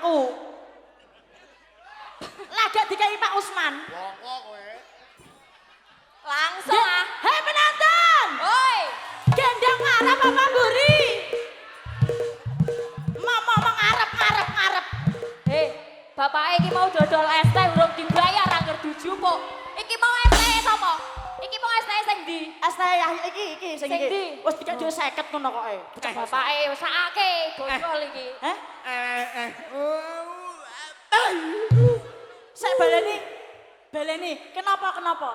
aku. Lagak dikai Pak Usman. Wongko kowe. Langsung ah. Hei penonton. Oi. Gendong ngarep apa mburi? Mama ngarep ngarep ngarep. Hei, bapak iki mau dodol es teh urung dibayar anggar duju po. Sing ndi? Es teh ya iki iki sing iki. Wis dikek dhewe 50 ngono kok. Bocah bapake sakake dodol iki. Heh? Eh eh. Saya baleni. Baleni. Kenapa kenapa?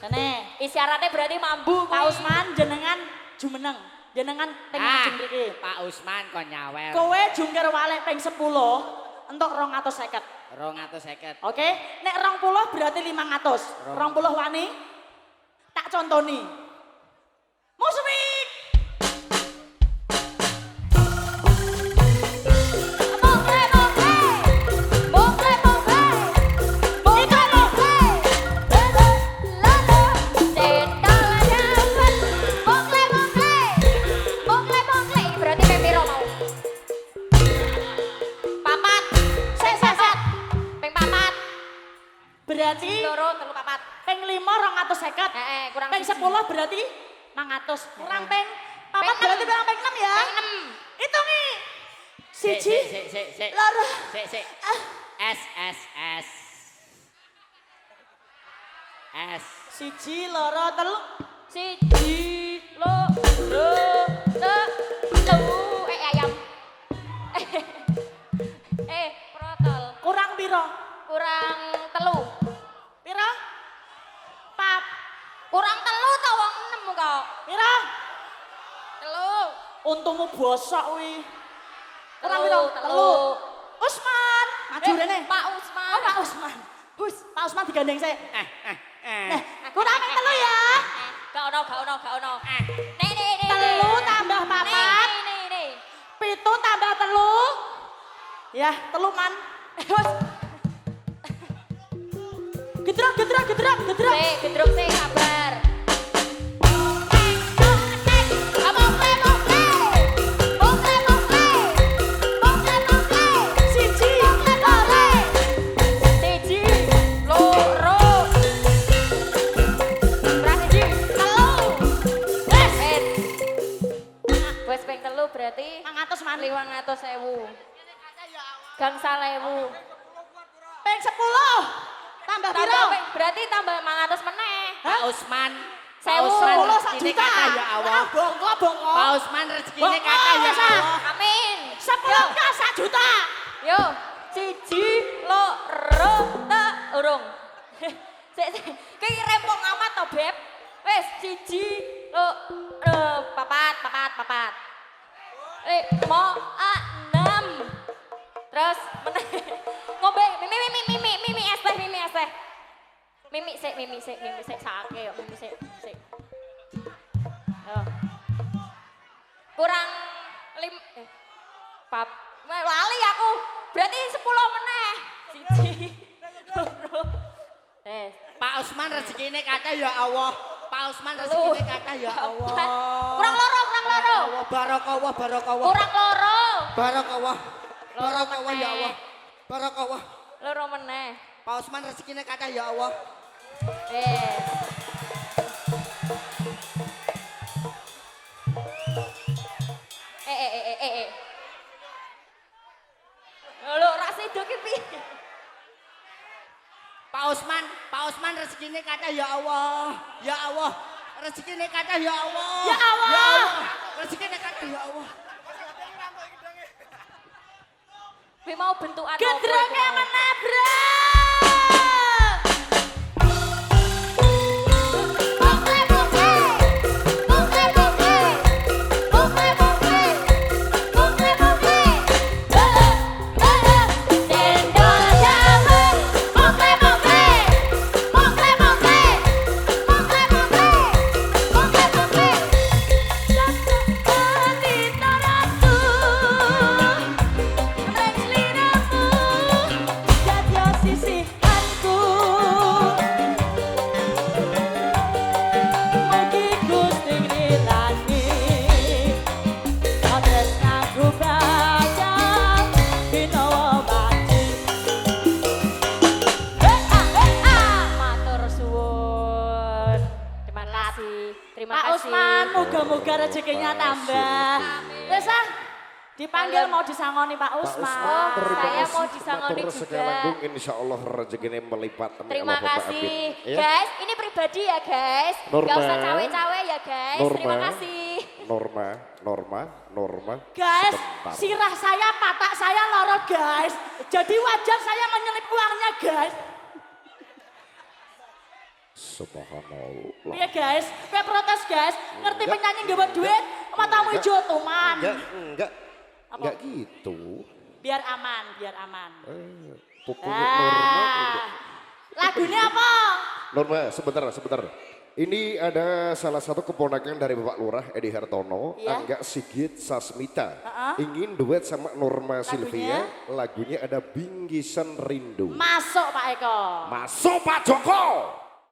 Kene. Isyaratnya berarti mambu Pak. Usman jenengan jumeneng. Jenengan ping Ah. Pak Usman kok nyawer. Kowe jungkir walek ping 10 entuk 250. 250. Oke, nek 20 berarti 500. 20 wani tak contoni. Berarti Loro, telu papat. ping 5 250. Eh, eh, kurang Ping siji. 10 berarti 500. Kurang ping Ping 4 berarti enam. kurang ping 6 ya. Ping enam. Hitungi. Sik, Siji. sik, sik, sik. Loro. Sik, sik. Ah. S, S, S. S. Siji, loro, telu. Siji, loro, telu. Eh, ayam. Eh, protol. Kurang piro? Kurang Kurang telu ta wong enem kok. Piro? Telu. Untungmu bosok wi. Kurang Telu, piro? telu. Usman, maju Eh, rene. Pak Usman. Oh, Pak Usman. Hus, Pak Usman digandeng sih. Eh, eh, eh. Nah, kurang ping telu ya. Gak ono, gak ono, gak ono. Nih, nih, nih. Telu tambah papat. nih, nih, nih. Pitu tambah telu. Ya, telu man. Hus. Gedrok, gedrok, gedrok, gedrok. Sik, gedruk sik, sabar. Ping- berarti tambah 500 meneh. Pak Usman. Pak. Usman 10 sak rezekine kata ya Allah. Ah, Bongko, bongko. Pak Usman rezekine Bongko, kata ya ah. Allah. Amin. 10 ka sak juta. Yo, siji, loro, ta, urung. Sik, sik. Ki rempong amat to, Beb. Siji, lo, lo, papat, papat, papat. Eh, mo, sik, mimi, sik, mimi, sik, sake, yo, mimi, sik, sik. Yo. Kurang lim, eh, pap, lali aku. Berarti 10 meneh. Siji. Loro. Eh, Pak Usman rezekine kata ya Allah. Pak Usman rezekine kata ya Allah. Kurang loro, kurang loro. Allah barakallah barakallah. Kurang loro. Barakallah. Loro Barakallah ya. Allah. Barakallah. Loro meneh. Pak Usman rezekine kata ya Allah. Eh. Eh, eh, eh, eh. Lho, rak itu ki piye? Pak Usman, Pak Usman rezekinya kata ya Allah, ya Allah. Rezekinya kata ya Allah. Ya Allah. Ya Allah. Rezekinya kata ya Allah. Kuwi mau bentukan apa mau? menabrak. Moga-moga rezekinya tambah. Wes ah, dipanggil mau disangoni Pak Usman. Oh, terima saya kasih. mau disangoni juga. sekalanggung, insya Allah rezekinya melipat. Terima Allahumma kasih. Ya. Guys, ini pribadi ya guys. Norma. Gak usah cawe-cawe ya guys. Norma. Terima kasih. Norma, Norma, Norma. Guys, Sebentar. sirah saya, patak saya lorot guys. Jadi wajar saya menyelip uangnya guys. Subhanallah. Iya guys, kayak protes guys. Ngerti Enggak. penyanyi gak duit, matamu hijau tuman. Enggak, enggak. Apa? Enggak gitu. Biar aman, biar aman. Eh. Ah, lagunya apa? Norma, sebentar, sebentar. Ini ada salah satu keponakan dari Bapak Lurah Edi Hartono, Iya. Angga Sigit Sasmita. Ingin duet sama Norma Lagunya? Sylvia. Lagunya ada Bingkisan Rindu. Masuk Pak Eko. Masuk Pak Joko.